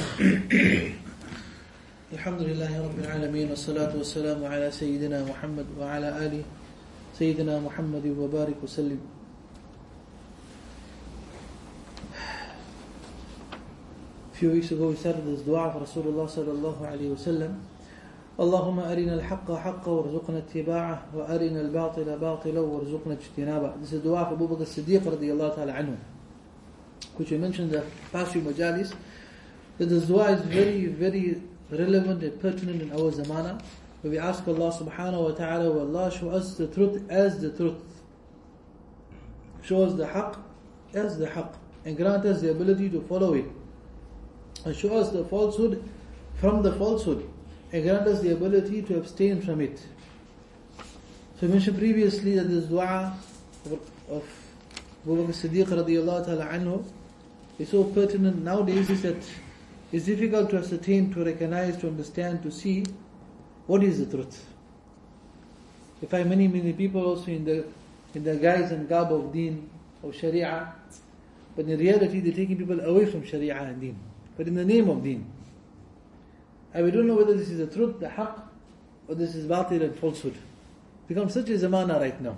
الرحيم الحمد لله رب العالمين والصلاة والسلام على سيدنا محمد وعلى آله سيدنا محمد وبارك وسلم few weeks ago we started this dua for Rasulullah sallallahu alayhi wa sallam اللهم أرنا الحق حقا وارزقنا اتباعه وأرنا الباطل باطلا وارزقنا اجتنابه This is dua for Abu Bakr Siddiq radiallahu ta'ala anhu which we mentioned the past few majalis this dua is very very relevant and pertinent in our zamana. Where we ask Allah subhanahu wa ta'ala "O Allah show us the truth as the truth? Show us the haqq as the haqq and grant us the ability to follow it. And show us the falsehood from the falsehood and grant us the ability to abstain from it. So we mentioned previously that this dua of Abu Bakr Siddiq radiallahu ta'ala anhu is so pertinent nowadays is that it's difficult to ascertain, to recognize, to understand, to see what is the truth. You find many, many people also in the in the guise and garb of deen, of sharia, but in reality they're taking people away from sharia and deen, but in the name of deen. And we don't know whether this is the truth, the haqq, or this is batil and falsehood. It becomes such a zamana right now.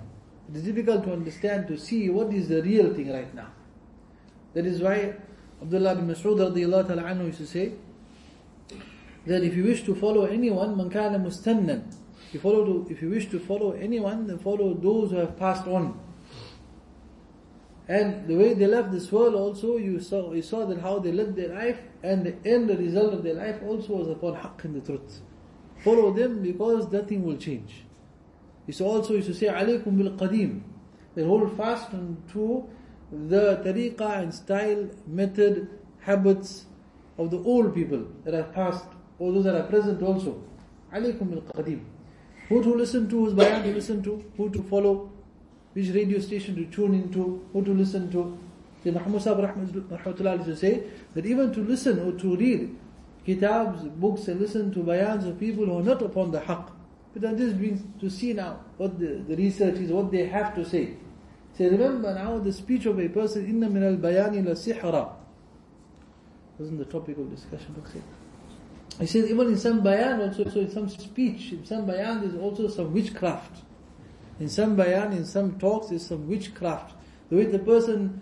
It is difficult to understand, to see what is the real thing right now. That is why Abdullah bin Mas'ud radiallahu ta'ala anhu used to say, that if you wish to follow anyone, man kana mustannan. If you, follow if you wish to follow anyone, then follow those who have passed on. And the way they left this world also, you saw, you saw that how they lived their life, and the end, result of their life also was upon haqq and the truth. Follow them because nothing will change. It's also used to say, alaykum bil qadim. They hold fast to the tariqah and style, method, habits of the old people that have passed, or those that are present also. Alaykum bil qadim. Who to listen to, whose bayan to listen to, who to follow, which radio station to tune into, who to listen to. Sayyid Muhammad Sahib rahmatullah to say that even to listen or to read kitabs, books and listen to bayans of people who are not upon the haqq. But then this brings to see now what the, the research is, what they have to say. Say, remember now the speech of a person, inna min al bayani la. Wasn't the topic of discussion, say. He says even in some bayan also, so in some speech, in some bayan there's also some witchcraft. In some bayan, in some talks, there's some witchcraft. The way the person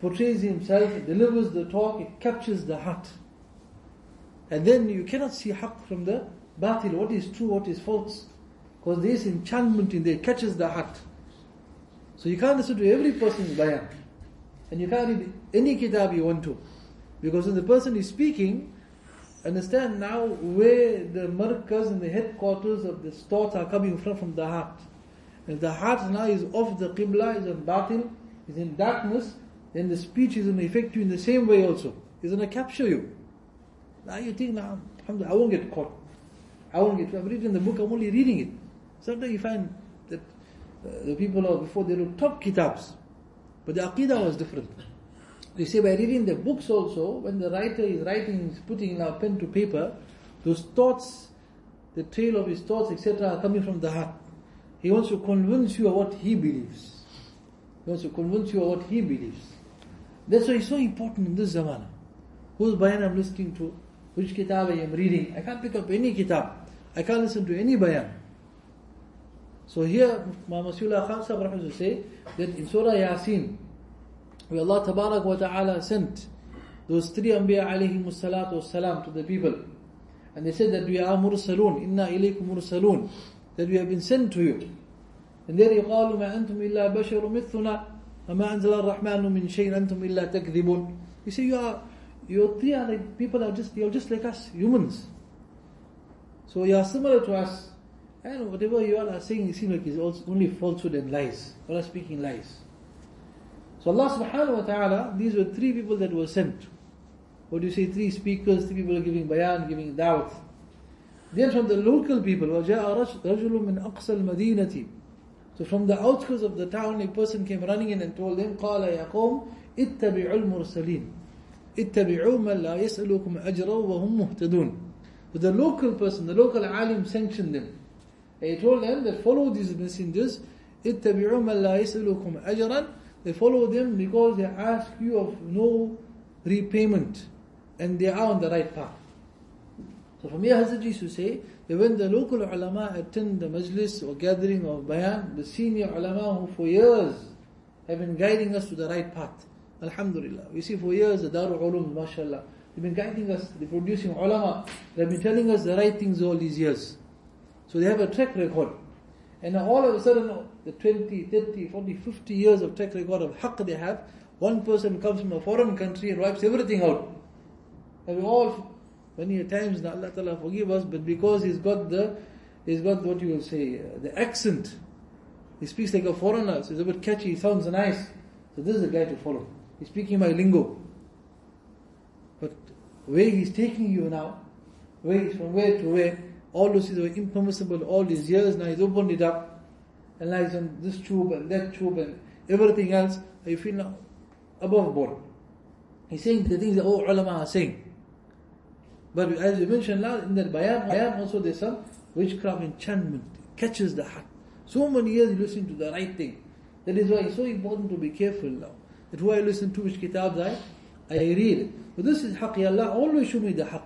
portrays himself, delivers the talk, it captures the heart. And then you cannot see haqq from the batil, what is true, what is false. Because there is enchantment in there, it catches the heart. So you can't listen to every person's bayan. And you can't read any kitab you want to. Because when the person is speaking, understand now where the markaz and the headquarters of the thoughts are coming from, from the heart. If the heart now is off the qibla, is on batil, is in darkness, then the speech is going to affect you in the same way also. It's going to capture you. Now you think, now, I won't get caught. I won't get, I'm reading the book, I'm only reading it. Sometimes you find the people of before they wrote top kitabs, but the aqidah was different. They say by reading the books also, when the writer is writing, is putting now pen to paper, those thoughts, the trail of his thoughts, etc., are coming from the heart. He wants to convince you of what he believes. He wants to convince you of what he believes. That's why it's so important in this zamana. Whose bayan I'm listening to, which kitab I am reading. I can't pick up any kitab. I can't listen to any bayan. So here, Muhammad Masihullah Khan Sahib will say that in Surah Yasin, where Allah Tabarak wa Ta'ala sent those three Anbiya alayhi salatu salam to the people. And they said that we are mursalun, inna ilaykum mursalun, that we have been sent to you. And there يقال ما أنتم إلا بشر مثلنا وما أنزل الرحمن من شيء أنتم إلا تكذبون. You say you are, you three are like, people are just, you are just like us, humans. So you are similar to us. And whatever you all are saying, it seems like it's also only falsehood and lies. You are speaking lies. So Allah subhanahu wa ta'ala, these were three people that were sent. What do you say? Three speakers, three people giving bayan, giving da'wat. Then from the local people, وَجَاءَ رَجُلٌ مِّنْ أَقْصَى الْمَدِينَةِ So from the outskirts of the town, a person came running in and told them, قَالَ يَا قَوْمِ اتَّبِعُوا الْمُرْسَلِينَ اتَّبِعُوا مَنْ لَا يَسْأَلُكُمْ أَجْرًا وَهُمْ مُهْتَدُونَ So the local person, the local alim sanctioned them. He told them that follow these messengers, اتَّبِعُوا مَنْ لَا يَسْأَلُكُمْ أَجْرًا They follow them because they ask you of no repayment. and they are on the right path. So from here Hazrat used to say that when the local ulama attend the majlis or gathering of bayan, the senior ulama who for years have been guiding us to the right path. Alhamdulillah. We see for years the Darul Ulum, mashallah. They've been guiding us, they're producing ulama. They've been telling us the right things all these years. So they have a track record. And all of a sudden, the 20, 30, 40, 50 years of track record of haqq they have, one person comes from a foreign country and wipes everything out. And we all, many times, Allah Ta'ala forgive us, but because he's got the, he's got what you will say, uh, the accent. He speaks like a foreigner, so it's a bit catchy, he sounds nice. So this is the guy to follow. He's speaking my lingo. But where he's taking you now, where from where to where, all those things were impermissible all these years, now he's opened it up, and now he's on this tube and that tube and everything else, you feel now above board. He's saying the things that all ulama are saying. But as you mentioned now in that bayan, bayan also there's some witchcraft enchantment, catches the heart. So many years you listen to the right thing. That is why it's so important to be careful now. That who I listen to, which kitabs I, I read. But this is haqq, Allah always show me the haqq.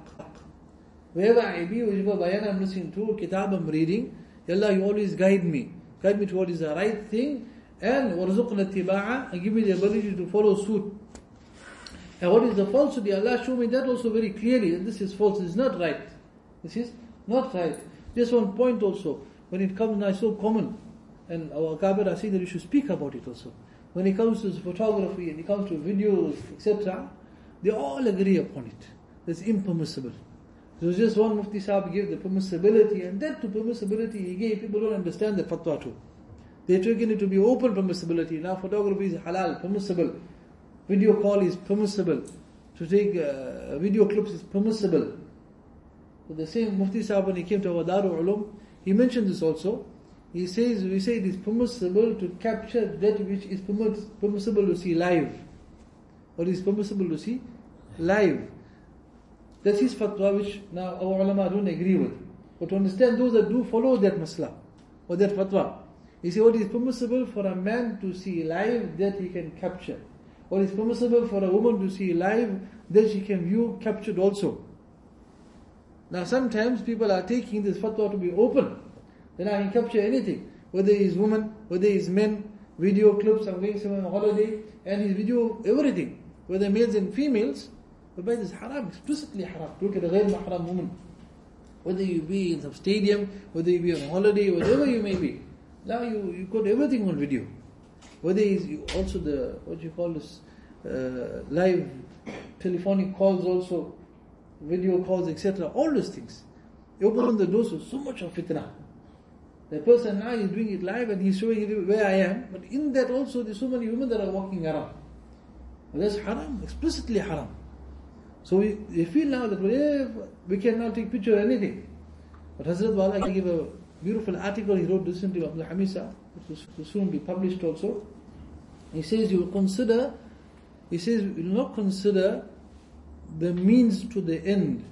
Wherever I be, whichever I'm listening to, kitab I'm reading, Allah, you always guide me. Guide me to what is the right thing, and warzuqna tiba'a, and give me the ability to follow suit. And what is the falsity? Allah show me that also very clearly. This is false. This is not right. This is not right. Just one point also. When it comes now, so common. And our Kabir are saying that we should speak about it also. When it comes to photography and it comes to videos, etc., they all agree upon it. It's impermissible. There was just one Mufti Sahib gave the permissibility, and that to permissibility he gave, people don't understand the fatwa too. They're taking it to be open permissibility. Now photography is halal, permissible. Video call is permissible. To take uh, video clips is permissible. So the same Mufti Sahib when he came to our Darul Ulum, he mentioned this also. He says, we say it is permissible to capture that which is permissible to see live. Or is permissible to see live. That's his fatwa which now our ulama don't agree with. But to understand those that do follow that masla or that fatwa, he says what is permissible for a man to see live that he can capture. What is permissible for a woman to see live that she can view captured also. Now sometimes people are taking this fatwa to be open. Then I can capture anything. Whether it's woman, whether it's men, video clips, I'm going somewhere on holiday, and his video everything. Whether males and females, but by this haram, explicitly haram. Look at a غير mahram woman. Whether you be in some stadium, whether you be on holiday, whatever you may be. Now you, you got everything on video. Whether it's also the, what you call this, uh, live telephonic calls also, video calls, etc. All those things. You open the doors with so much of fitna. The person now is doing it live and he's showing it where I am, but in that also there's so many women that are walking around. But that's haram, explicitly haram. So we, we feel now that we can now take picture of anything. But Hazrat Wala gave a beautiful article he wrote recently of the Hamisa, which will soon be published also. He says you will consider, he says you will not consider the means to the end,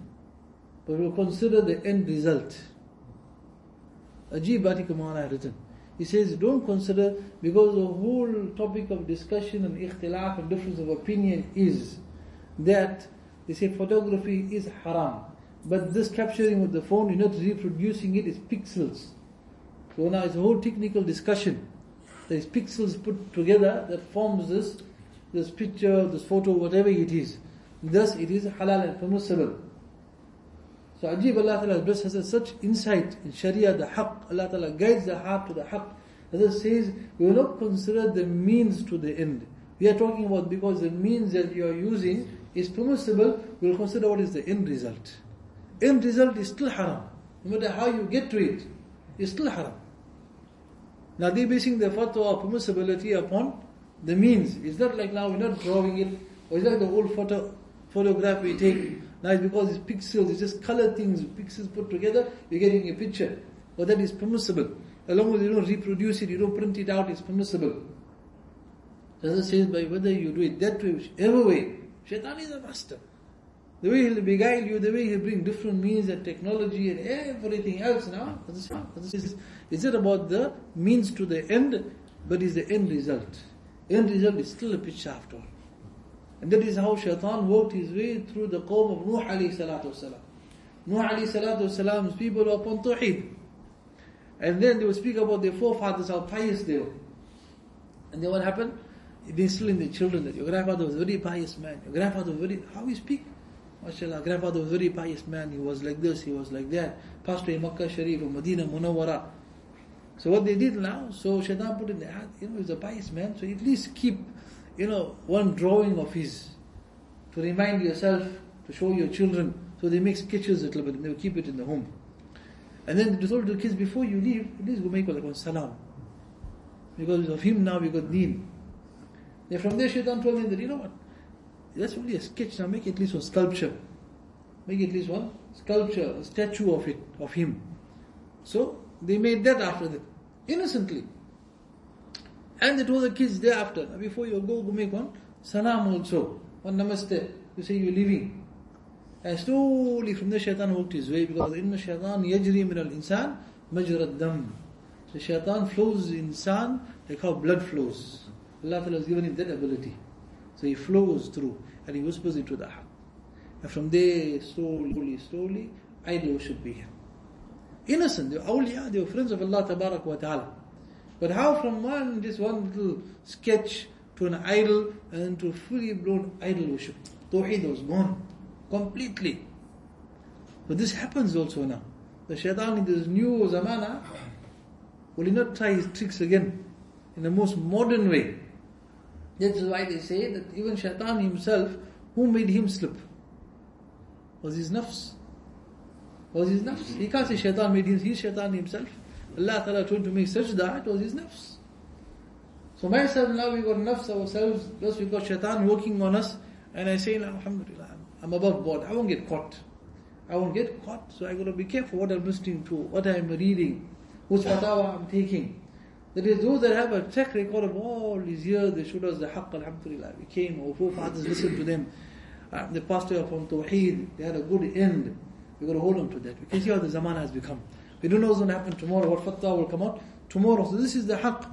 but will consider the end result. Ajib article Maulana written. He says, don't consider, because the whole topic of discussion and ikhtilaf and difference of opinion is that they say photography is haram. But this capturing with the phone, you're not reproducing it, it's pixels. So now it's a whole technical discussion. There is pixels put together that forms this, this picture, this photo, whatever it is. Thus it is halal and permissible. So Ajib Allah Ta'ala blessed has such insight in Sharia, the haqq, Allah Ta'ala guides the heart to the haqq. As says, we will not consider the means to the end. We are talking about because the means that you are using is permissible, we will consider what is the end result. End result is still haram. No matter how you get to it, it's still haram. Now they're basing their fatwa of permissibility upon the means. It's not like now we're not drawing it, or it's like the old photo photograph we take. Now it's because it's pixels, it's just color things, pixels put together, you're getting a picture. But that is permissible. As long as you don't reproduce it, you don't print it out, it's permissible. It says, by whether you do it that way, whichever way, Shaitan is a master. The way he'll beguile you, the way he'll bring different means and technology and everything else now. Is it about the means to the end, but is the end result. End result is still a picture after all. And that is how shaitan worked his way through the qawm of Nuh alayhi salatu wasalam. Nuh alayhi salatu wasalam's people were upon Tawheed. And then they would speak about their forefathers, how pious they were. And then what happened? They instill in their children that your grandfather was a very pious man. Your grandfather was very, how you speak? MashaAllah, grandfather was a very pious man. He was like this, he was like that. Away in Makkah Sharif Medina Munawwara. So what they did now, so Shaitan put in their heart, you know, he's a pious man, so at least keep, you know, one drawing of his to remind yourself, to show your children. So they make sketches a little bit and they will keep it in the home. And then they told the kids, before you leave, at least go make like one salam. Because of him now we got deen. Then from there Shaitan told him that, you know what, that's only a sketch, now make at least one sculpture. Make at least one sculpture, a statue of it, of him. So they made that after that, innocently. And they told the kids thereafter, before you go, go make one salam also, one namaste. You say you're leaving. And slowly from the shaitan worked his way because in the shaitan yajri min al insan majrad dam. The shaitan flows in insan like how blood flows. Allah Ta'ala has given him that ability. So he flows through and he whispers into the heart. And from there, slowly, slowly, idol worship began innocent. They were awliya, they were friends of Allah Tabarak wa Ta'ala. But how from one, just one little sketch to an idol and to a fully blown idol worship. Tawheed was gone completely. But this happens also now. The shaitan in this new zamana will he not try his tricks again in the most modern way. That's why they say that even shaitan himself, who made him slip? Was his nafs was his nafs. He can't say shaitan made him, he's shaitan himself. Allah Ta'ala told to make sajda, it was his nafs. So myself now we got nafs ourselves, plus we got shaitan working on us, and I say alhamdulillah, I'm above board, I won't get caught. I won't get caught, so I gotta be careful what I'm listening to, what I'm reading, whose fatwa I'm taking. That is, those that have a track record of all these years, they showed us the haqq, alhamdulillah. We came, our forefathers listened to them. Uh, they passed away from Tawheed, they had a good end. We've got to hold on to that. We can see how the zaman has become. We don't know what's going to happen tomorrow, what fatwa will come out tomorrow. So this is the haqq.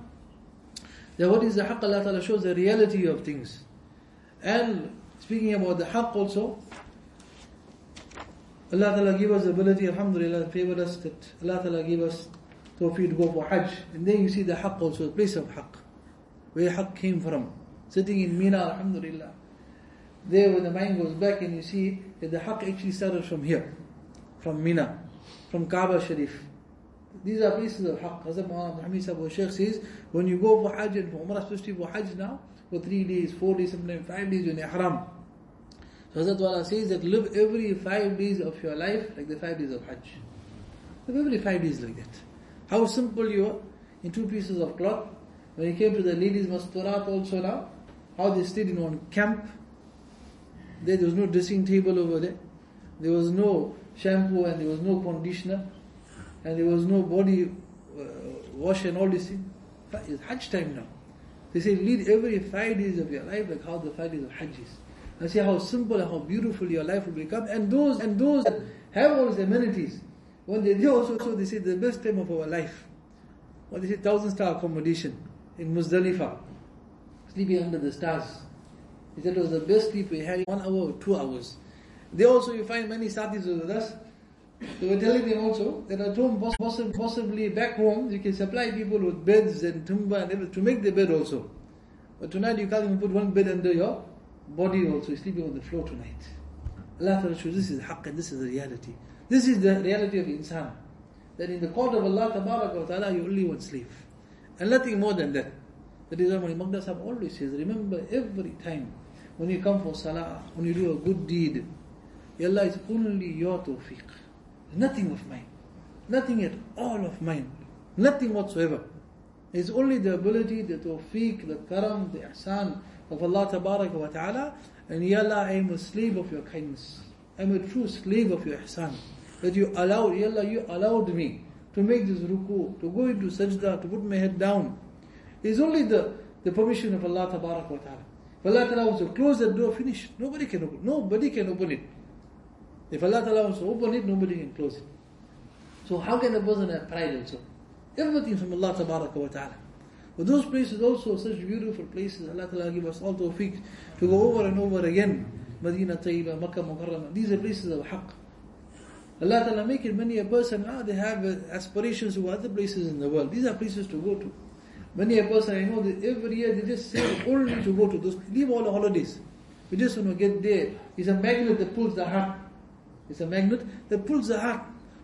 That what is the haqq? Allah Ta'ala shows the reality of things. And speaking about the haqq also, Allah Ta'ala give us the ability, alhamdulillah, favored us that Allah Ta'ala give us tawfiq to go for hajj. And then you see the haqq also, the place of haqq. Where haqq came from. Sitting in Mina, alhamdulillah. There when the mind goes back and you see that the haqq actually started from here from Mina, from Kaaba Sharif. These are places of haqq. Hazrat Muhammad Hamid Abu Shaykh says, when you go for Hajj and for Umrah, especially for Hajj now, for three days, four days, sometimes five days you're in Ihram. So Hazrat Wala says that live every five days of your life like the five days of Hajj. Live every five days like that. How simple you are in two pieces of cloth. When you came to the ladies' masturat also now, how they stayed in one camp. There, there was no dressing table over there. There was no shampoo and there was no conditioner and there was no body uh, wash and all this. It's Hajj time now. They say lead every five days of your life like how the five days of Hajj is. And see how simple and how beautiful your life will become. And those and those that have all these amenities, when they do also, so they say the best time of our life. What they say, thousand star accommodation in Muzdalifah, sleeping under the stars. He said it was the best sleep we had, one hour or two hours. They also, you find many satis with us. They were telling them also that at home, possibly, possibly back home, you can supply people with beds and tumba and everything to make the bed also. But tonight you can't even put one bed under your body also. You're sleeping on the floor tonight. Allah Ta'ala shows this is haqq and this is the reality. This is the reality of insan. That in the court of Allah Ta'ala, you only one slave. And nothing more than that. That is why Imam always says, remember every time when you come for salah, when you do a good deed, Allah is only your tawfiq. Nothing of mine. Nothing at all of mine. Nothing whatsoever. It's only the ability, the tawfiq, the karam, the ihsan of Allah wa Ta'ala. And Ya Allah, I am a slave of your kindness. I am a true slave of your ihsan. That you allowed, Ya Allah, you allowed me to make this ruku, to go into sajda, to put my head down. It's only the, the permission of Allah Tabarak wa Ta'ala. If Allah Ta'ala wants to close that door, finish. Nobody can open. Nobody can open it. If Allah Ta'ala wants to open it, nobody can close it. So how can a person have pride also? Everything from Allah Ta'ala. But those places also such beautiful places. Allah Ta'ala give us all tawfiq to go over and over again. Medina Tayyiba, Makkah Mukarramah. These are places of haqq. Allah Ta'ala make it many a person now they have uh, aspirations to other places in the world. These are places to go to. Many a person I know that every year they just say only to go to those leave all the holidays. We just want to get there. It's a magnet that pulls the heart. It's a magnet that pulls the heart.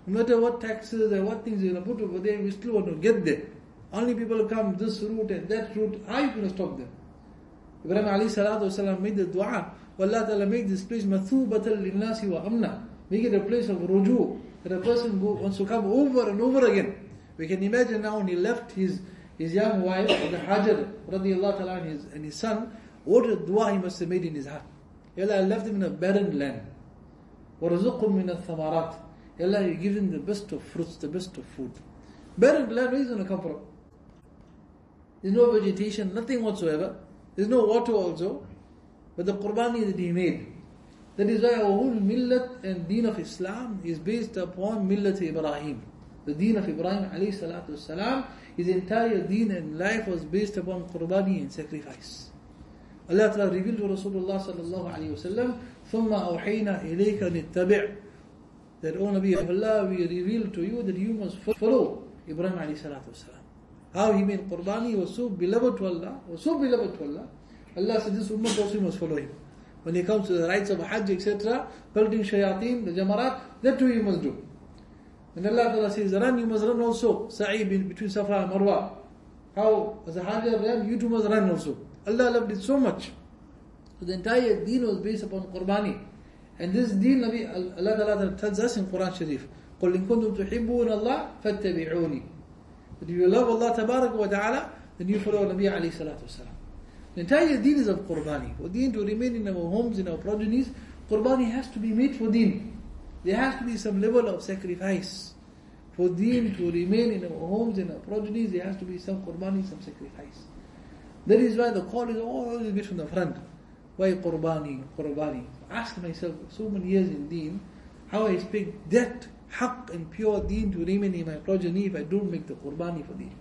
No matter what taxes and what things you're going to put over there, we still want to get there. Only people come this route and that route. How are you going to stop them? Ibrahim alayhi salatu wasalam made the dua. Allah Ta'ala make this place mathubatan linnasi wa amna. Make it a place of ruju. That a person who wants to come over and over again. We can imagine now when he left his, his young wife, the Hajar radiallahu ta'ala and his, and his son, what a dua he must have made in his heart. Allah, I left him in a barren land. وَرَزُقُهُمْ مِنَ الثَّمَرَاتِ Allah, you give him the best of fruits, the best of food. Barren land, where is going to come from? There's no vegetation, nothing whatsoever. There's no water also. But the qurbani that he made, that is why our whole millat and deen of Islam is based upon millat Ibrahim. The deen of Ibrahim alayhi salatu salam, his entire deen and life was based upon qurbani and sacrifice. Allah Ta'ala revealed to Rasulullah sallallahu alayhi wasallam, ثُمَّ أَوْحَيْنَا إِلَيْكَ نِتَّبِعْ That, O Nabi of Allah, we revealed to you that you must follow Ibrahim alayhi salatu salam. How he made qurbani was so beloved to Allah, was so beloved to Allah. Allah said this ummah also must follow him. When it comes to the rites of Hajj, etc., pelting shayateen, the jamarat, that too you must do. And Allah Ta'ala says, run, you must run also. Sa'i between Safa and Marwa. How, as a Hajj ran, you too must run also. Allah loved it so much. So the entire deen was based upon Qurbani. And this deen, Nabi, Allah Ta'ala tells us in Quran Sharif, قُلْ إِن كُنْتُمْ تُحِبُّونَ اللَّهِ فَاتَّبِعُونِي That if you love Allah Tabarak wa Ta'ala, then you follow Nabi alayhi salatu wasalam. The entire deen is of qurbani. For deen to remain in our homes, in our progenies, qurbani has to be made for deen. There has to be some level of sacrifice. For deen to remain in our homes, in our progenies, there has to be some qurbani, some sacrifice. That is why the call is always bit from the front. Why qurbani, qurbani? Ask myself, so many years in deen, how I expect that haqq and pure deen to remain in my progeny if I don't make the qurbani for deen.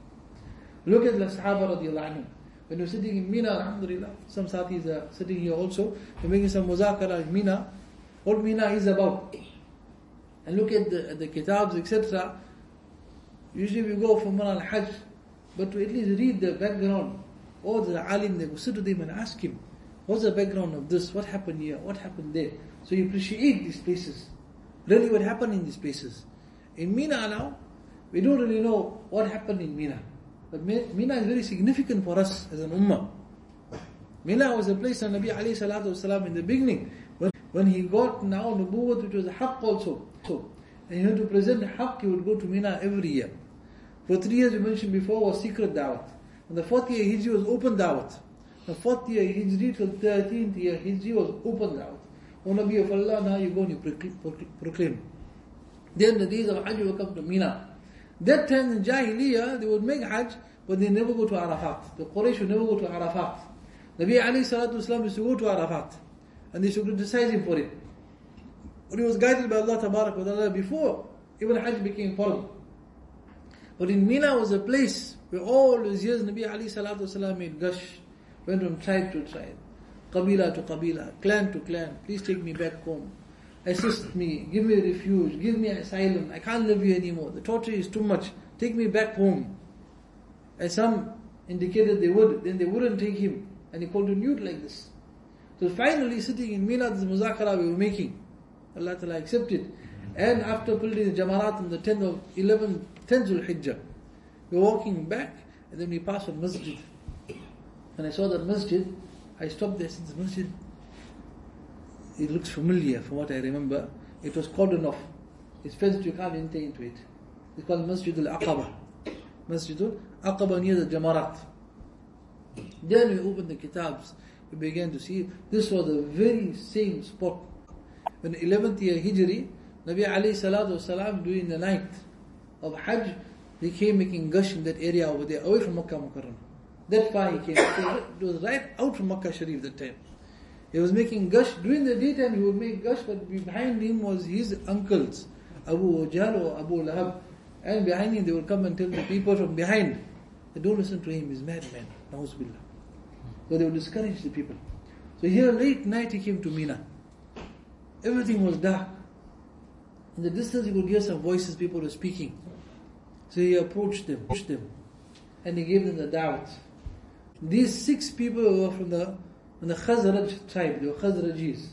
Look at the Sahaba radiallahu anhu. When you're sitting in Mina, alhamdulillah, some satis are sitting here also, we're making some muzakara in Mina, what Mina is about. And look at the, the kitabs, etc. Usually we go for Mana al-Hajj, but to at least read the background. Or the alim, they go sit to them and ask him, what's the background of this? What happened here? What happened there? So you appreciate these places. Really what happened in these places. In Mina now, we don't really know what happened in Mina. But Mina is very significant for us as an ummah. Mina was a place that Nabi alayhi salatu wasalam in the beginning, when, when he got now nubuwwat, which was a haqq also. So, and he had to present haqq, he would go to Mina every year. For three years, we mentioned before, was secret da'wat. And the fourth year Hijri was open da'wat. The fourth year Hijri till 13th year Hijri was open da'wat. O Nabi of Allah, now you go and you proclaim. Then the days of Hajj will come to Mina. That time in Jahiliyyah, they would make Hajj, but they never go to Arafat. The Quraysh would never go to Arafat. Nabi Ali Salatu Islam used to go to Arafat. And they used to criticize him for it. But he was guided by Allah Tabarak wa Ta'ala before even Hajj became fard. But in Mina was a place where all those years Nabi Ali Salatu Wasalam made gasht, went from tribe to tribe, Qabila to Qabila, clan to clan, please take me back home. Assist me, give me a refuge, give me asylum. I can't live here anymore. The torture is too much. Take me back home. And some indicated they would, then they wouldn't take him. And he continued like this. So finally, sitting in Mina, this muzakara we were making, Allah Ta'ala accepted. And after building the Jamarat on the 10th of 11, 10th Zul Hijjah, we were walking back, and then we passed a masjid. When I saw that masjid, I stopped there, said, this masjid, it looks familiar from what I remember. It was cordoned off. It's fenced, you can't enter into it. It's called Masjid al-Aqaba. Masjid al-Aqaba near the Jamarat. Then we opened the kitabs. We began to see this was the very same spot. When 11th year Hijri, Nabi alayhi salatu wasalam during the night of Hajj, he came making gasht in that area over there, away from Makkah Mukarram. That far he came. It was right out from Makkah Sharif that time. He was making gasht. During the daytime he would make gasht, but behind him was his uncles, Abu Jahl or Abu Lahab. And behind him they would come and tell the people from behind, They don't listen to him, he's madman. Billah. So they would discourage the people. So here late night he came to Mina. Everything was dark. In the distance he could hear some voices, people were speaking. So he approached them, pushed them, and he gave them the da'wat. These six people were from the, from the Khazraj tribe, they were Khazrajis.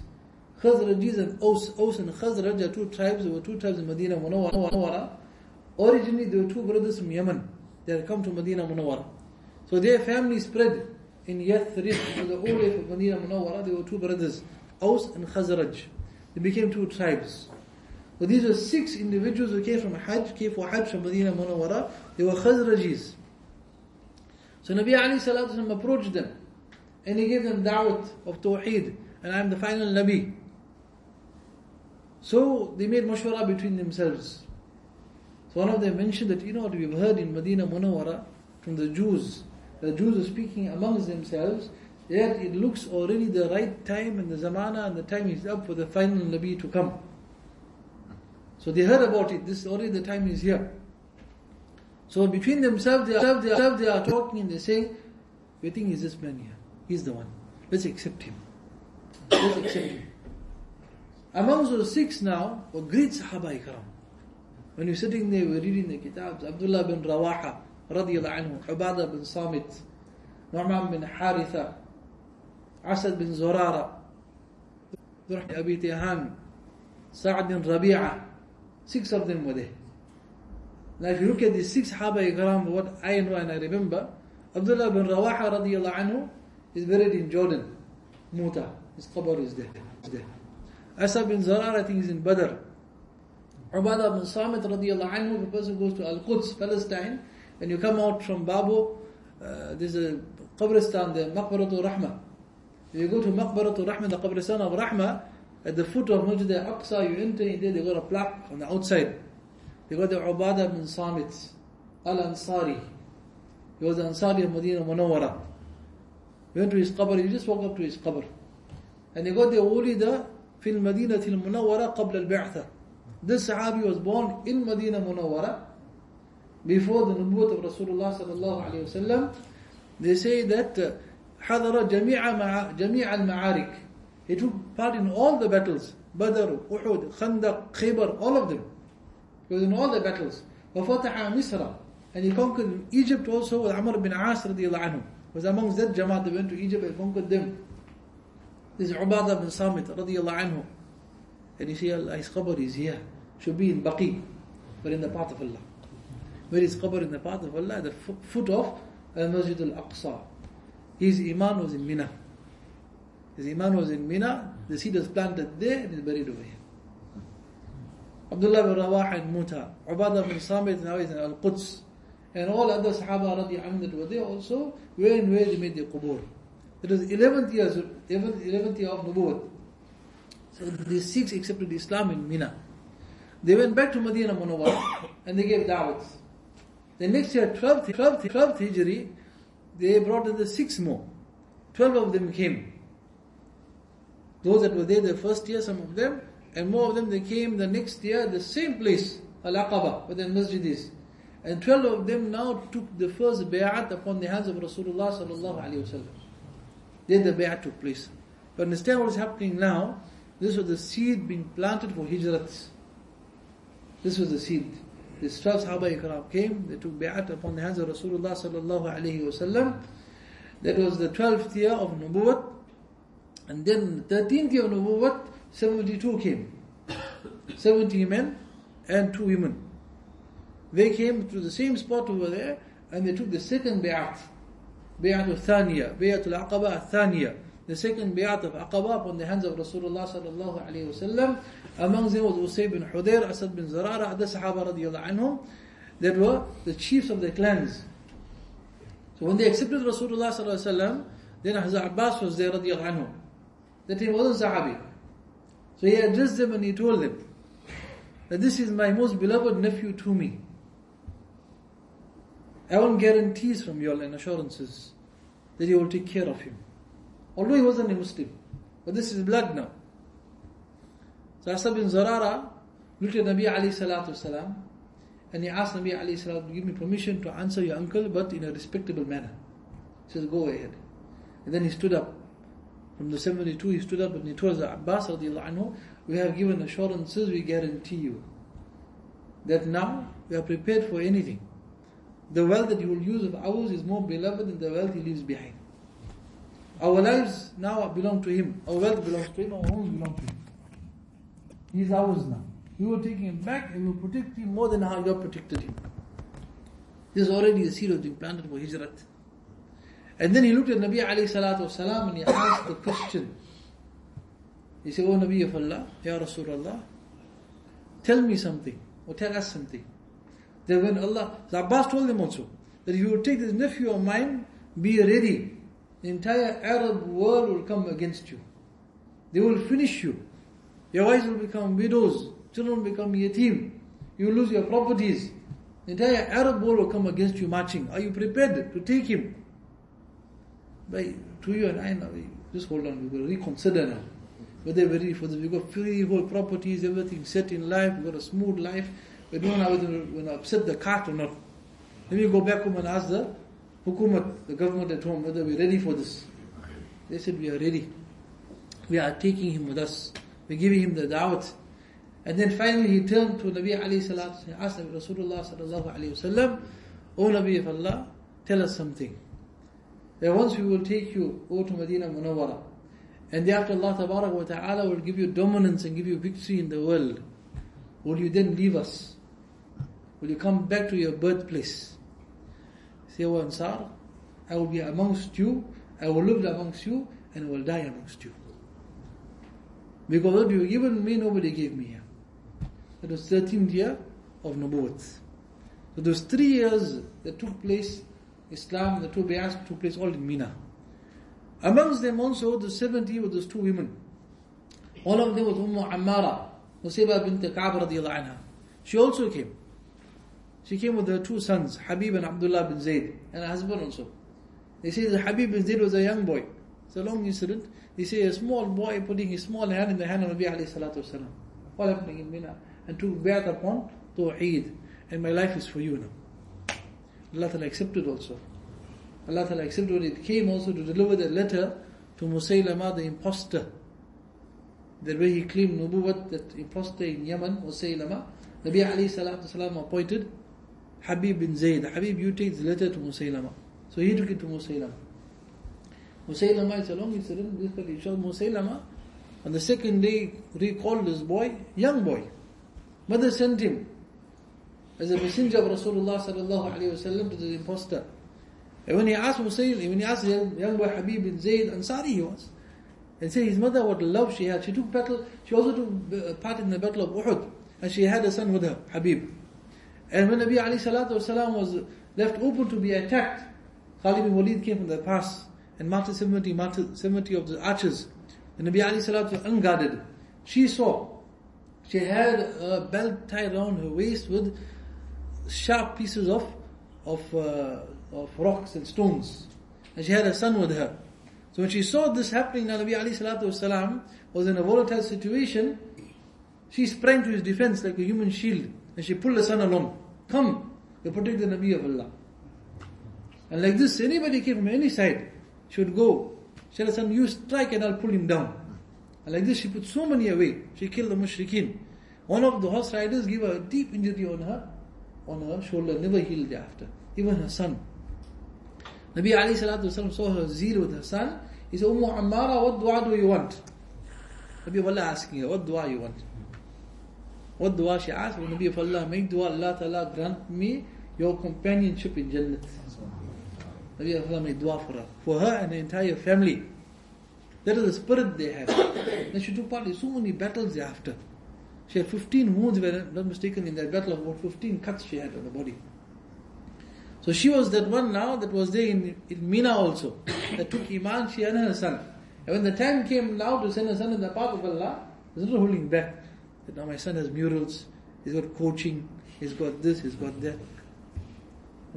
Khazrajis and Aus, Aus and Khazraj are two tribes, there were two tribes in Medina Munawwara. Originally there were two brothers from Yemen. They had come to Medina Munawwara. So their family spread in Yathrib, so the whole way of Medina Munawwara, there were two brothers, Aus and Khazraj. They became two tribes. So these were six individuals who came from Hajj, came for Hajj from Medina Munawwara. They were Khazrajis. So Nabi Ali Salatu approached them and he gave them da'wat of Tawheed and I am the final Nabi. So they made mashwara between themselves. So one of them mentioned that, you know what we've heard in Medina Munawara from the Jews, the Jews are speaking amongst themselves, that it looks already the right time and the zamana and the time is up for the final Nabi to come. So they heard about it, this already the time is here. So between themselves, they are, they are, they are talking and they say, we think is this man here. He's the one. Let's accept him. Let's accept him. Amongst those six now were great Sahaba Ikram. When you're sitting there, we're reading the kitabs. Abdullah bin Rawaha, radiallahu anhu, Ubadah bin Samit, Nu'man bin Haritha, Asad bin Zurara, Abi Tihan, Sa'ad bin Rabi'a. Six of them were there. Now if you look at the six Sahaba Ikram, what I know and I remember, Abdullah bin Rawaha radiallahu anhu is buried in Jordan, Muta. His qabr is there. Is there. Asad bin Zarar, I think, is in Badr. Ubadah bin Samit radiallahu anhu, a person goes to Al-Quds, Palestine, when you come out from Babu, uh, there's a Qabristan there, Maqbaratul Rahmah. If you go to Maqbaratul Rahmah, the Qabristan of Rahmah, at the foot of Masjid al-Aqsa, you enter in there, they got a plaque on the outside. They got the Ubadah bin Samit, Al-Ansari. He was the Ansari of Medina Munawwara. You went to his qabr, you just walk up to his qabr. And they got the ولد في المدينة المنورة قبل البعثة. This Sahabi was born in Medina Munawwara before the Nubuwwat of Rasulullah sallallahu alayhi wasallam. They say that uh, حضر جميع جميع المعارك. He took part in all the battles. Badr, Uhud, Khandaq, Khaybar, all of them. He was in all the battles. وفتح مصر. And he conquered Egypt also with Amr bin As radiallahu anhu. Was amongst that Jamaat that went to Egypt and conquered them. This is Ubadah bin Samit radiallahu anhu. And you see, his qabr is here. Should be in Baqi, but in the path of Allah. Where is qabr in the path of Allah? The foot of Al-Masjid al-Aqsa. His iman was in Mina. His iman was in Mina. The seed was planted there and is buried over here. Abdullah bin Rawah in Muta. Ubadah bin Samit now is in Al-Quds. And all other Sahaba that were there also, where and where they made their qubur. It was 11th year, 11th, 11th year of Nubuwwat. So these six accepted Islam in Mina. They went back to Medina Munawwar and they gave da'wats. The next year, 12th, 12th, 12th Hijri, they brought in the six more. 12 of them came. Those that were there the first year, some of them, and more of them, they came the next year, the same place, Al-Aqaba, where the masjid is. And 12 of them now took the first bay'at upon the hands of Rasulullah sallallahu alayhi wa sallam. Then the bay'at took place. But understand what is happening now, this was the seed being planted for hijrat. This was the seed. The 12 Sahaba Ikram came, they took bay'at upon the hands of Rasulullah sallallahu alayhi wasallam. That was the 12th year of Nubuwwat. And then the 13th year of Nubuwwat, 72 came. 70 men and 2 women. They came to the same spot over there and they took the second bay'at. Bay'at al-Thaniya, Bay'at al-Aqaba al-Thaniya the second bay'at of Aqaba upon the hands of Rasulullah sallallahu alayhi wasallam. Among them was Usayd bin Hudayr, Asad bin Zarara, other Sahaba radiallahu anhum, that were the chiefs of the clans. So when they accepted Rasulullah sallallahu alayhi wasallam, then Hazrat Abbas was there radiallahu anhu. That he wasn't Sahabi. So he addressed them and he told them that this is my most beloved nephew to me. I want guarantees from you all and assurances that you will take care of him. Although he wasn't a Muslim. But this is blood now. So Asad bin Zarara looked at Nabi Ali salatu salam and he asked Nabi alayhi to give me permission to answer your uncle, but in a respectable manner. He says, go ahead. And then he stood up. From the 72, he stood up and he told the Abbas anhu, we have given assurances, we guarantee you that now we are prepared for anything. The wealth that you will use of ours is more beloved than the wealth he leaves behind. Our lives now belong to him. Our wealth belongs to him. Our homes belong to him. He is ours now. We will take him back and we will protect him more than how you have protected him. This is already the seed of being planted for Hijrat. And then he looked at Nabi alayhi salatu wasalam and he asked the question. He said, Oh Nabi of Allah, Ya Rasulullah, tell me something, or tell us something. That when Allah, the Abbas told them also, that if you take this nephew of mine, be ready. The entire Arab world will come against you. They will finish you. Your wives will become widows, children will become yatim. You will lose your properties. The entire Arab world will come against you marching. Are you prepared to take him? But to you and I now, just hold on, we've got to reconsider now. Whether we're ready for this. We've got freehold properties, everything set in life, we've got a smooth life. We don't know whether we're going to upset the cart or not. Let me go back home and ask the hukumat, the government at home, whether we're ready for this. They said, we are ready. We are taking him with us. We're giving him the da'wat. And then finally he turned to Nabi alayhi salatu, he asked Rasulullah sallallahu alayhi wasallam, O Nabi of Allah, tell us something. That once we will take you over to Medina Munawwara, and thereafter Allah Tabarak wa Ta'ala will give you dominance and give you victory in the world. Will you then leave us? Will you come back to your birthplace? Say, O Ansar, I will be amongst you, I will live amongst you, and I will die amongst you. Because what you given me, nobody gave me here. That was 13th year of Nubuwwat. So those three years that took place, Islam, the two bay'ahs took place all in Mina. Amongst them also, the 70 were those two women. One of them was Umm Ammara, Nusayba bint Ka'b radiallahu anha. She also came. She came with her two sons, Habib and Abdullah bin Zayd, and her husband also. They say that Habib bin Zayd was a young boy. It's a long incident. They say a small boy putting his small hand in the hand of Nabi alayhi salatu wasalam. All happening in Mina. And took bayat upon Tawheed. And my life is for you now. Allah Ta'ala accepted also. Allah Ta'ala accepted when it came also to deliver the letter to Musaylama the impostor. That way he claimed Nubuwat, that impostor in Yemen, Musaylama. Nabi alayhi salatu wasalam appointed Habib bin Zayd. Habib, you take the letter to Musaylama. So he took it to Musaylama. Musaylama, is a long incident, basically it shows Musaylama on the second day recalled this boy, young boy. Mother sent him as a messenger of Rasulullah sallallahu alayhi wasallam to the impostor. And when he asked Musaylama, when he asked young, young boy Habib bin Zayd, Ansari he was, and said his mother, what love she had. She took battle, she also took uh, part in the battle of Uhud, and she had a son with her, Habib. And when Nabi alayhi salatu was left open to be attacked, Khalid bin Walid came from the pass and marked 70, marked 70 of the archers. The Nabi Ali Salatu was unguarded. She saw, she had a belt tied around her waist with sharp pieces of, of, uh, of rocks and stones. And she had a son with her. So when she saw this happening, now Nabi Ali Salatu was in a volatile situation, she sprang to his defense like a human shield. And she pulled the son along. Come, you protect the Nabi of Allah. And like this, anybody came from any side, should go. She said, son, you strike and I'll pull him down. And like this, she put so many away. She killed the mushrikeen. One of the horse riders gave her a deep injury on her, on her shoulder, never healed thereafter. Even her son. Nabi Ali Salatu saw her zeal with her son. He said, Ummu Ammara, what dua do you want? Nabi Allah asking her, what dua you want? What dua she asked? When Nabi of Allah, make dua, Allah Ta'ala grant me your companionship in Jannah. Nabi of Allah made dua for her, for her and the entire family. That is the spirit they had. then she took part in so many battles thereafter. She had 15 wounds, if I'm not mistaken, in that battle of about 15 cuts she had on the body. So she was that one now that was there in, in Mina also, that took Iman, she and her son. And when the time came now to send her son in the path of Allah, there's no holding back. That now my son has murals, he's got coaching, he's got this, he's got that.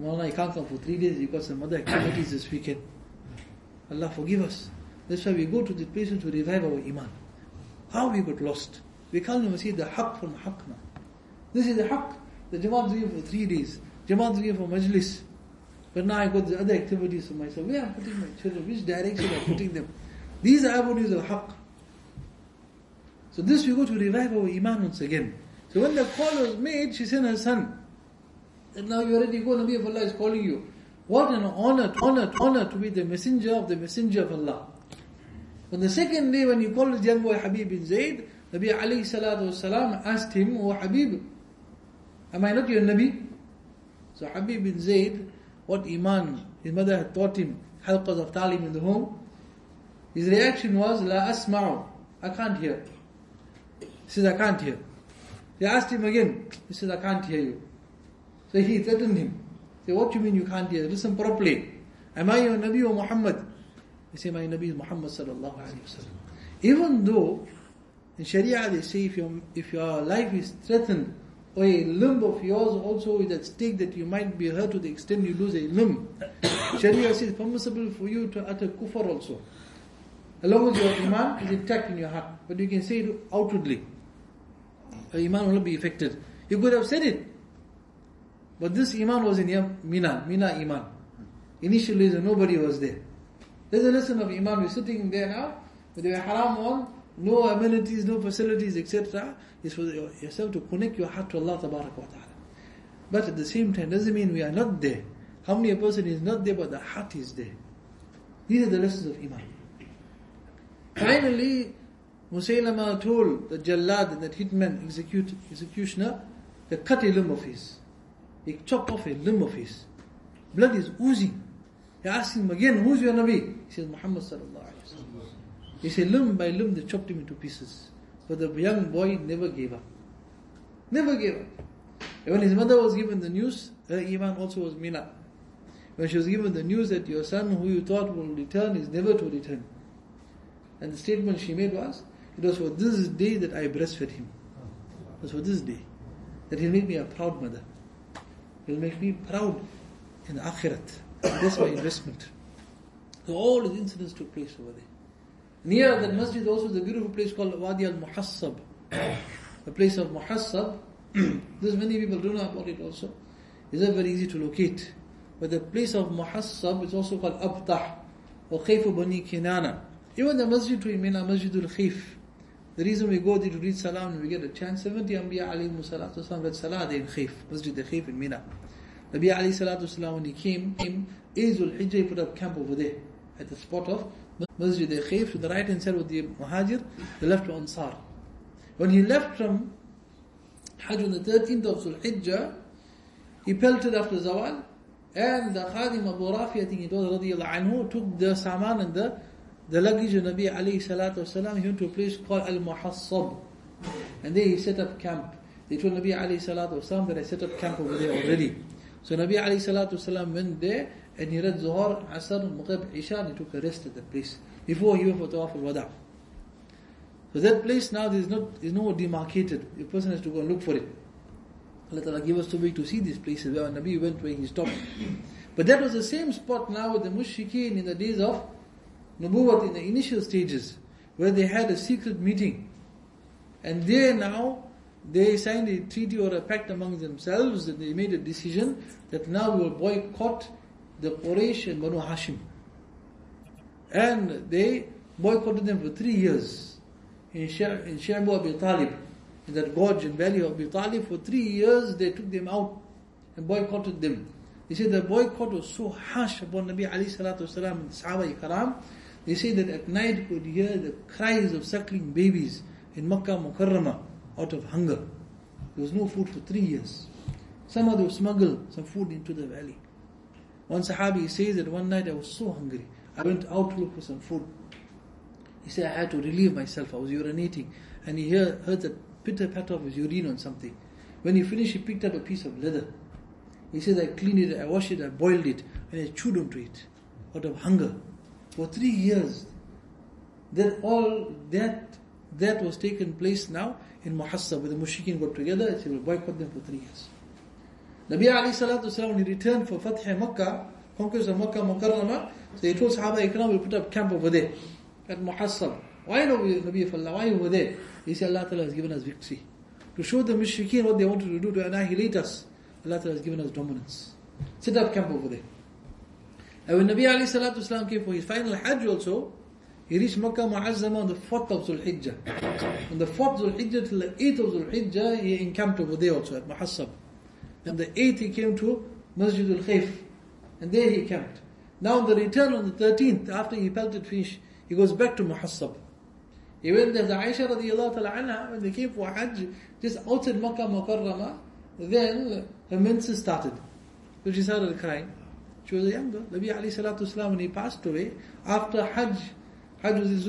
Maulana, he can't come for three days, he got some other activities this weekend. Allah forgive us. That's why we go to the places to revive our Iman. How we got lost. We can't even see the haqq from haqq. This is the haqq. the Jamaat is here for three days. Jamaat is here for majlis. But now I got the other activities for myself. Where I'm putting my children? Which direction I'm putting them? These are avenues of haqq. So this we go to revive our iman once again. So when the call was made, she sent her son. And now you already go, Nabi of Allah is calling you. What an honor, honor, honor to be the messenger of the messenger of Allah. On the second day when he called his young boy Habib bin Zayd, Nabi alayhi salatu wasalam asked him, Oh Habib, am I not your Nabi? So Habib bin Zayd, what iman his mother had taught him, halqas of talim in the home, his reaction was, La asma'u, I can't hear. He says, I can't hear. They asked him again, he says, I can't hear you. So he threatened him. Say, what do you mean you can't hear? Listen properly. Am I your Nabi or Muhammad? He say, my Nabi is Muhammad sallallahu alayhi wa Even though in Sharia they say if your, if your life is threatened or a limb of yours also is at stake that you might be hurt to the extent you lose a limb. Sharia says permissible for you to utter kufr also. Along with your iman is intact in your heart. But you can say it outwardly. Iman will not be affected. You could have said it. But this iman was in Mina, Mina iman. Initially nobody was there. There's a lesson of iman. We're sitting there now, with the haram on, no amenities, no facilities, etc. It's for yourself to connect your heart to Allah ta'ala. But at the same time, doesn't mean we are not there. How many a person is not there, but the heart is there. These are the lessons of iman. Finally, Musaylama told the Jallad that hitman, execute, executioner, to cut a limb of his. He chopped off a limb of his. Blood is oozing. He asked him again, who's your Nabi? He says, Muhammad sallallahu alayhi wa He said, limb by limb they chopped him into pieces. But the young boy never gave up. Never gave up. And when his mother was given the news, her iman also was mina. When she was given the news that your son who you thought will return is never to return. And the statement she made was, it was for this day that I breastfed him. It was for this day. That he'll make me a proud mother. He'll make me proud in the akhirat. That's my investment. So all these incidents took place over there. Near that masjid also is a beautiful place called Wadi al-Muhassab. The place of Muhassab. There's many people don't know about it also. It's not very easy to locate. But the place of Muhassab is also called Abtah or Khayf Bani Kinana. Even the masjid to Mina, Masjidul Khayf. The reason we go there to read salam and we get a chance, 70 Anbiya alayhi salatu wasalam read salah in Khayf, Masjid Khayf in Mina. Nabi alayhi salatu wasalam when he came, came Izul Hijjah put up camp over there at the spot of Masjid Khayf to the right hand side with the Muhajir, the left to Ansar. When he left from Hajj on the 13th of Zul Hijjah, he pelted after Zawal, and the Khadim Abu Rafi, I think it was anhu, took the saman and the the luggage of Nabi alayhi salatu wasalam, he went to a place called Al-Muhassab. And there he set up camp. They told Nabi alayhi salatu wasalam that I set up camp over there already. So Nabi alayhi salatu wasalam went there and he read Zuhar, Asr, Maghrib, Isha and he took a rest at that place. Before he went for Tawaf al-Wada. So that place now is not is no demarcated. A person has to go and look for it. Allah Ta'ala give us to be to see these places where Nabi went where he stopped. But that was the same spot now with the mushrikeen in the days of Nubuwat in the initial stages, where they had a secret meeting. And there now, they signed a treaty or a pact among themselves and they made a decision that now we will boycott the Quraysh and Banu Hashim. And they boycotted them for three years in Sha'bu Abi Talib, in that gorge and valley of Abi Talib. For three years they took them out and boycotted them. They said the boycott was so harsh upon Nabi Ali Salatu Wasalam and Sahaba Karam they say that at night could hear the cries of suckling babies in Makkah Mukarramah out of hunger. There was no food for three years. Somehow they would smuggle some food into the valley. One Sahabi says that one night I was so hungry. I went out to look for some food. He said I had to relieve myself. I was urinating. And he heard, heard the pitter patter of his urine on something. When he finished, he picked up a piece of leather. He said, I cleaned it, I washed it, I boiled it, and I chewed onto it out of hunger for three years. Then all that that was taken place now in Muhassab, where the mushrikeen got together and they will boycott them for three years. Nabi alayhi salatu wasalam, when he returned for Fath Makkah, conquest of Makkah Mukarramah, so he told Sahaba we'll put up camp over there at Muhassab. Why Nabi of Allah? Why over there? He said Allah Ta'ala has given us victory. to show the mushrikeen what they wanted to do to annihilate us, Allah Ta'ala has given us dominance. Set up camp over there. Nabi Ali Salatu Islam came for his final Hajj also, he reached Makkah Mu'azzama on the 4th of Zul Hijjah. On the 4th Zul Hijjah till the 8th of Zul Hijjah, he encamped over there also at Muhassab. And the 8th he came to Masjid al Khayf. And there he camped. Now on the return on the 13th, after he pelted fish, he goes back to Muhassab. He went there, the Aisha radiallahu ta'ala anha, when they came for Hajj, just outside Makkah Mukarramah, then her menses started. So she started crying. She was a young girl. Nabi Ali salatu Islam, when he passed away, after Hajj, Hajj was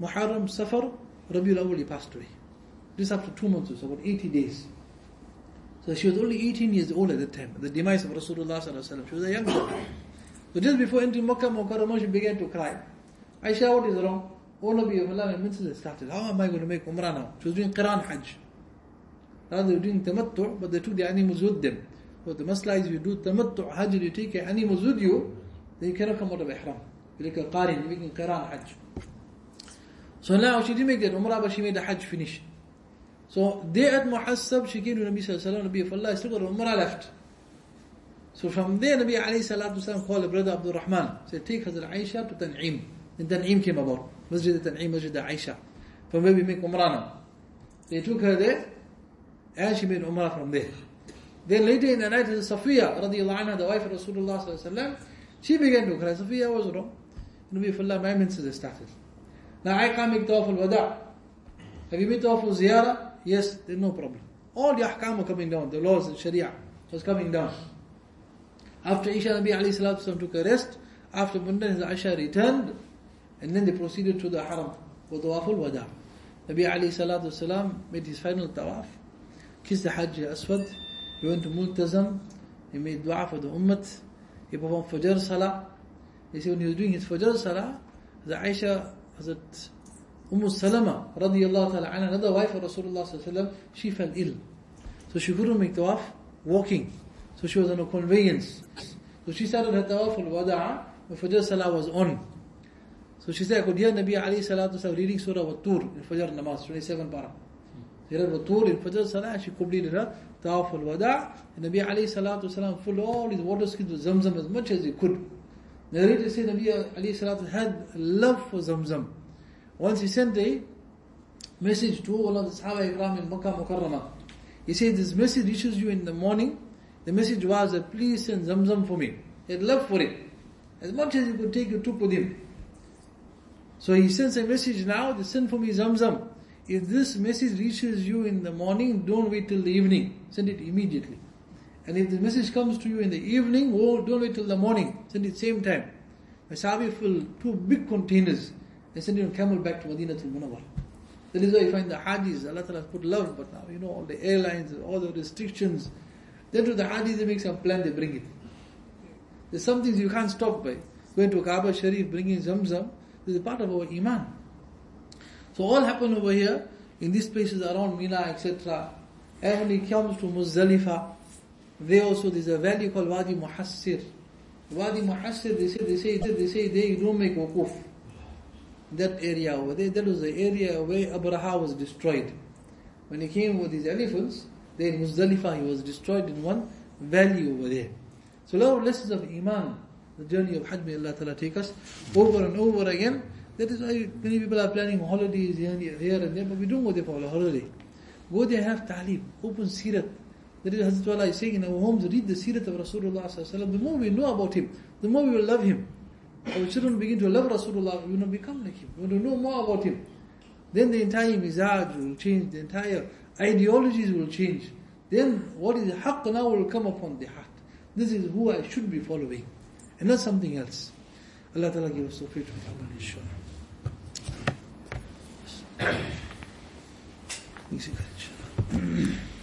Muharram, Safar, Rabiul Awwal, he passed away. Just after two months or so, about 80 days. So she was only 18 years old at that time, the demise of Rasulullah sallallahu She was a young girl. So just before entering Makkah Mukarramah, she began to cry. Aisha, what is wrong? Nabi of Allah, my menses started. How am I going to make Umrah now? She was doing Qiran Hajj. Rather, they were doing Tamattu, but they took the animals with them. But the masla is you do Tamattu Hajj, you take animals with you, then you cannot come out of Ihram. You like a Qarin, you're making Qiran Hajj. So now she didn't make that Umrah, but she made the Hajj finish. So there at Muhassab, she came to Nabi Sallallahu Alaihi Wasallam, Nabi of Allah, still got Umrah left. So from there, Nabi alayhi salatu wasalam called a brother Abdul Rahman, said, take Hazrat Aisha to Tan'im. Then Tan'im came about. Masjid Tan'im, Masjid Aisha. From where we make Umrah now. They took her there, and she made Umrah from there. Then later in the night, the Safiya, anha, the wife of Rasulullah she began to cry. Safiya was wrong. Nabi of Allah, my menses started. Now I can't make tawaf al-wada'. Have you made tawaf al-ziyarah? Yes, there's no problem. All the ahkam are coming down, the laws and sharia was coming down. After Isha, Nabi alayhi took a rest. After Bundan, Aisha returned. And then they proceeded to the haram for tawaf al-wada. Nabi alayhi salatu made his final tawaf. Kissed the Hajar Aswad. Multazam. He made dua for the ummah. He performed Fajr Salah. He said when he was doing his Fajr Salah, the Aisha, Hazrat Umm Salama, radiallahu ta'ala anha, another wife of Rasulullah sallallahu she fell ill. So she couldn't make tawaf walking. So she was on a conveyance. So she started her tawaf al-wada'a, when Fajr Salah was on. So she said, I could hear Nabi alayhi salatu wasallam reading Surah Wattur in Fajr Namaz, 27 para. She read Wattur in Fajr Salah, she completed her tawaf al-wada' and Nabi alayhi salatu wasallam filled all his water skins with Zamzam as much as he could. Narrated say Nabi alayhi salatu had love for Zamzam. Once he sent a message to all of the Sahaba Ikram in Makkah Mukarramah. He said, this message reaches you in the morning, the message was that please send Zamzam for me. He had love for it. As much as he could take, he took with him. So he sends a message now, the send for me Zamzam. If this message reaches you in the morning, don't wait till the evening. Send it immediately. And if the message comes to you in the evening, oh, don't wait till the morning. Send it same time. A Sahabi filled two big containers. They sent it on camel back to Medina to Munawwar. That is why you find the Hajis, Allah Ta'ala put love, but now you know all the airlines, all the restrictions. Then to the Hajis they make some plan, they bring it. There's some things you can't stop by. Going to Kaaba Sharif, bringing Zamzam, this is part of our Iman. So all happen over here, in these places around Mina, etc. And when it comes to Muzdalifah, there also there's a valley called Wadi Muhassir. Wadi Muhassir, they say, they say, they say there you don't make wukuf. That area over there, that was the area where Abraha was destroyed. When he came with his elephants, there in Muzdalifah he was destroyed in one valley over there. So a lot of lessons of Iman, the journey of Hajj, may Allah Ta'ala take us over and over again. That is why many people are planning holidays here and there, but we don't go there for a holiday. Go there, have ta'lim, open sirat. That is Hazrat Wala is saying in our homes, read the sirat of Rasulullah The more we know about him, the more we will love him. Our children begin to love Rasulullah, we will become like him. We to know more about him. Then the entire mizaj will change, the entire ideologies will change. Then what is the haqq now will come upon the heart. This is who I should be following, and not something else. Allah Ta'ala give us tawfiq to follow, inshallah. Easy, inshallah.